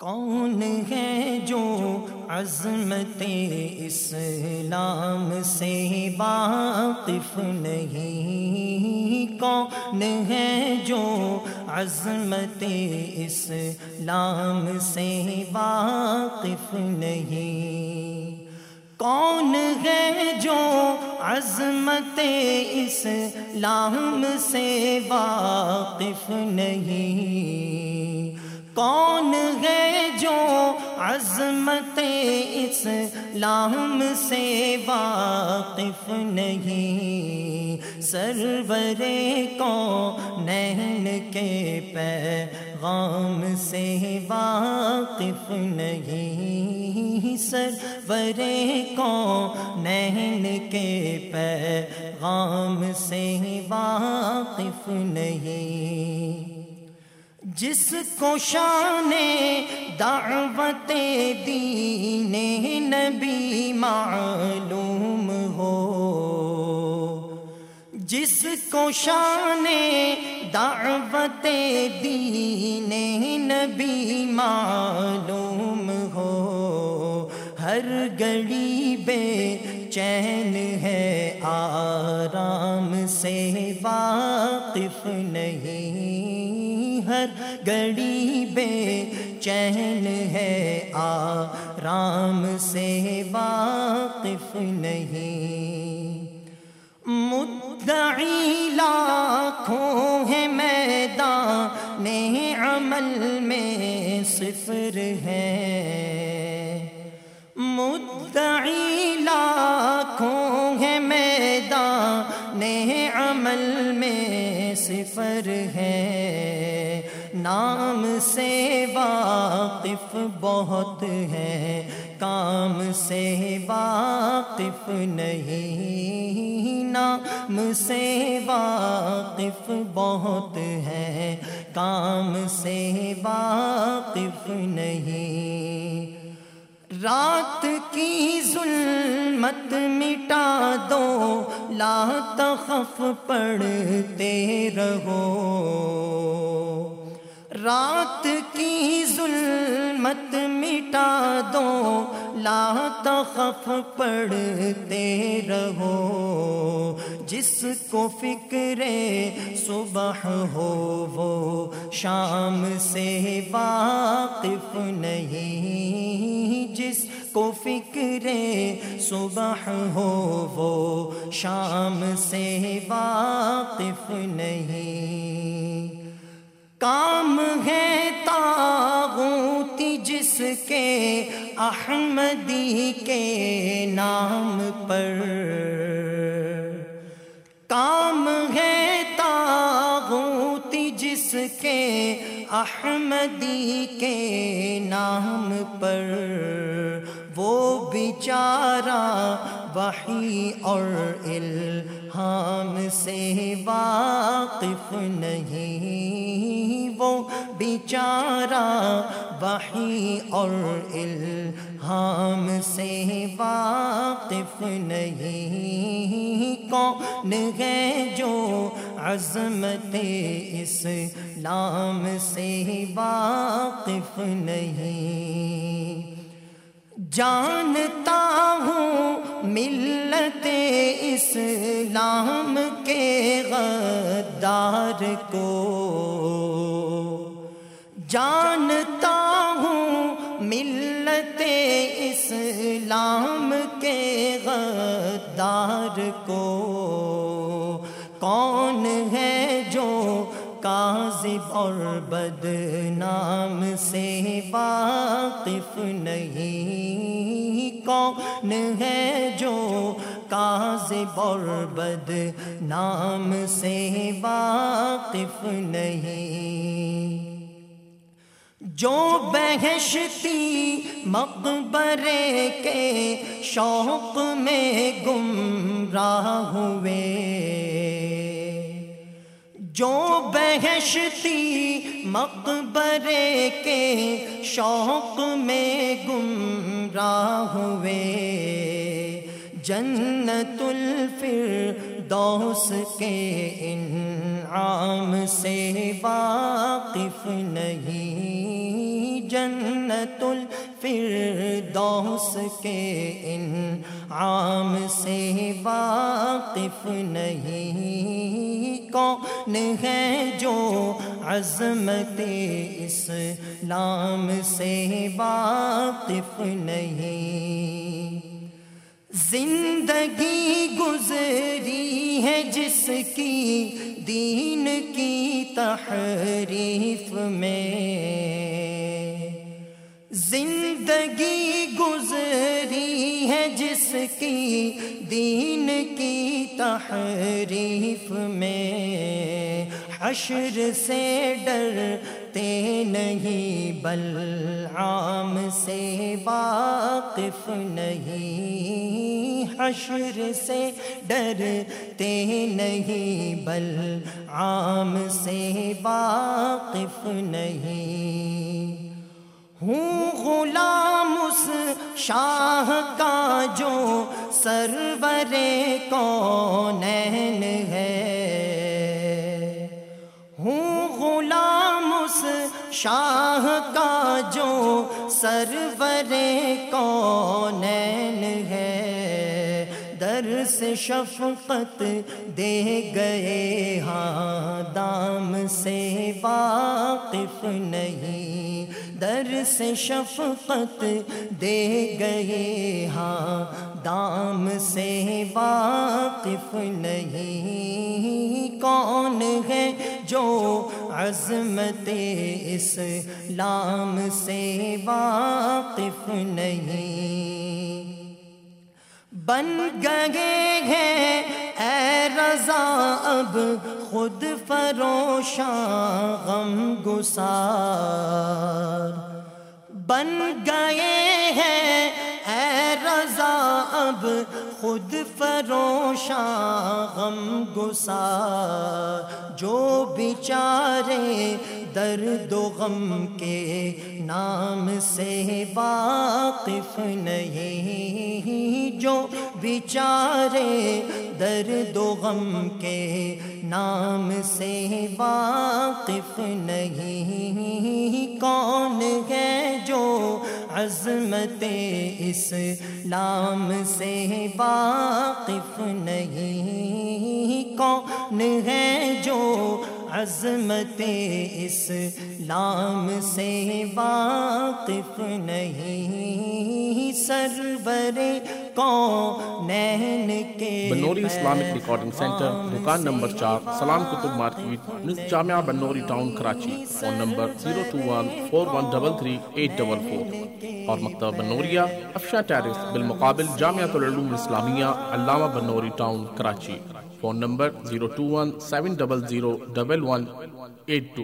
کون ہے جو عظمت اسلام سے واقف نہیں؟ کون ہے جو عظمت اسلام سے واقف نہیں؟ کون ہے جو عظمت اسلام سے واقف نہیں؟ کون ہے عظمت اسلام سے واقف نہیں۔ سرور کو نین کے پیغام سے واقف نہیں۔ سرور کو نین کے پیغام سے واقف نہیں۔ جس کو شان دعوت دین نبی معلوم ہو، جس کو شان دعوت دین نبی معلوم ہو، ہر گڑی بے چین ہے آرام سے واقف نہیں۔ گڑی بے چین ہے آرام سے واقف نہیں۔ مدعی لاکھوں ہے میدان عمل میں صفر ہے۔ مدعی لاکھوں ہے میدان عمل میں صفر ہے۔ نام سے واقف بہت ہے، کام سے واقف نہیں، نام سے واقف بہت ہے، کام سے واقف نہیں۔ رات کی ظلمت مٹا دو، لا تخف، پڑھتے رہو۔ رات کی ظلمت مٹا دو لا تخف پڑھتے رہو۔ جس کو فکر صبح ہو، وہ شام سے واقف نہیں۔ جس کو فکر صبح ہو، وہ شام سے واقف نہیں۔ کام ہے تاغوتی جس کے احمدی کے نام پر۔ کام ہے تاغوتی جس کے احمدی کے نام پر۔ وہ بیچارہ وحی اور الہام سے واقف نہیں، وہ بیچارہ وحی اور الہام سے واقف نہیں۔ کون ہے جو عظمت اسلام سے واقف نہیں؟ جانتا ہوں ملت اسلام کے غدار کو۔ جانتا ہوں ملت اسلام کے غدار کو۔ کون ہے کاذب اور بدنام سے واقف نہیں۔ کون ہے جو کاذب اور بدنام سے واقف نہیں؟ جو بہشتی مقبرے کے شوق میں گمراہ ہوئے۔ جو بہشتی مقبرے کے شوق میں گمراہ ہوئے۔ جنت الفردوس کے انعام سے واقف نہیں۔ جنت الفردوس کے ان عام سے واقف نہیں۔ کون ہے جو عظمت اسلام سے واقف نہیں؟ زندگی گزری ہے جس کی دین کی تحریف میں۔ زندگی گزری ہے جس کی دین کی تحریف میں حشر سے ڈرتے نہیں، بل عام سے واقف نہیں۔ حشر سے ڈرتے نہیں، بل عام سے واقف نہیں۔ ہوں غلام اس شاہ کا جو سرور کونین ہے؟ ہوں غلام اس شاہ کا جو سرور کونین ہے۔ درس شفقت دے گئے ہاں دام سے واقف نہیں۔ درس شفقت دے گئے ہاں دام سے واقف نہیں۔ کون ہے جو عظمت اسلام سے واقف نہیں؟ بن گئے ہیں اے رضا، اب خود فروشاں غم گسار۔ بن گئے ہیں، اے رضا، اب خود فروشاں غم گسار۔ جو بیچارے درد و غم کے نام سے واقف نہیں، جو بیچارے درد و غم کے نام سے واقف نہیں۔ کون ہے جو عظمت اس اسلام سے واقف نہیں؟ کون ہے جو عظمت اسلام سے واقف نہیں سرور کونین کے بنوری اسلامک ریکارڈنگ سینٹر دکان نمبر چار سلام کتب market Jamia Banuri town Karachi phone number zero two one four one double three eight double four اور مکتبہ بنوریا افشا ٹیرس بالمقابل Jamiatul Uloom Islamia Allama Banuri town Karachi phone number zero two one seven double zero double one eight two